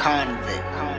Convict.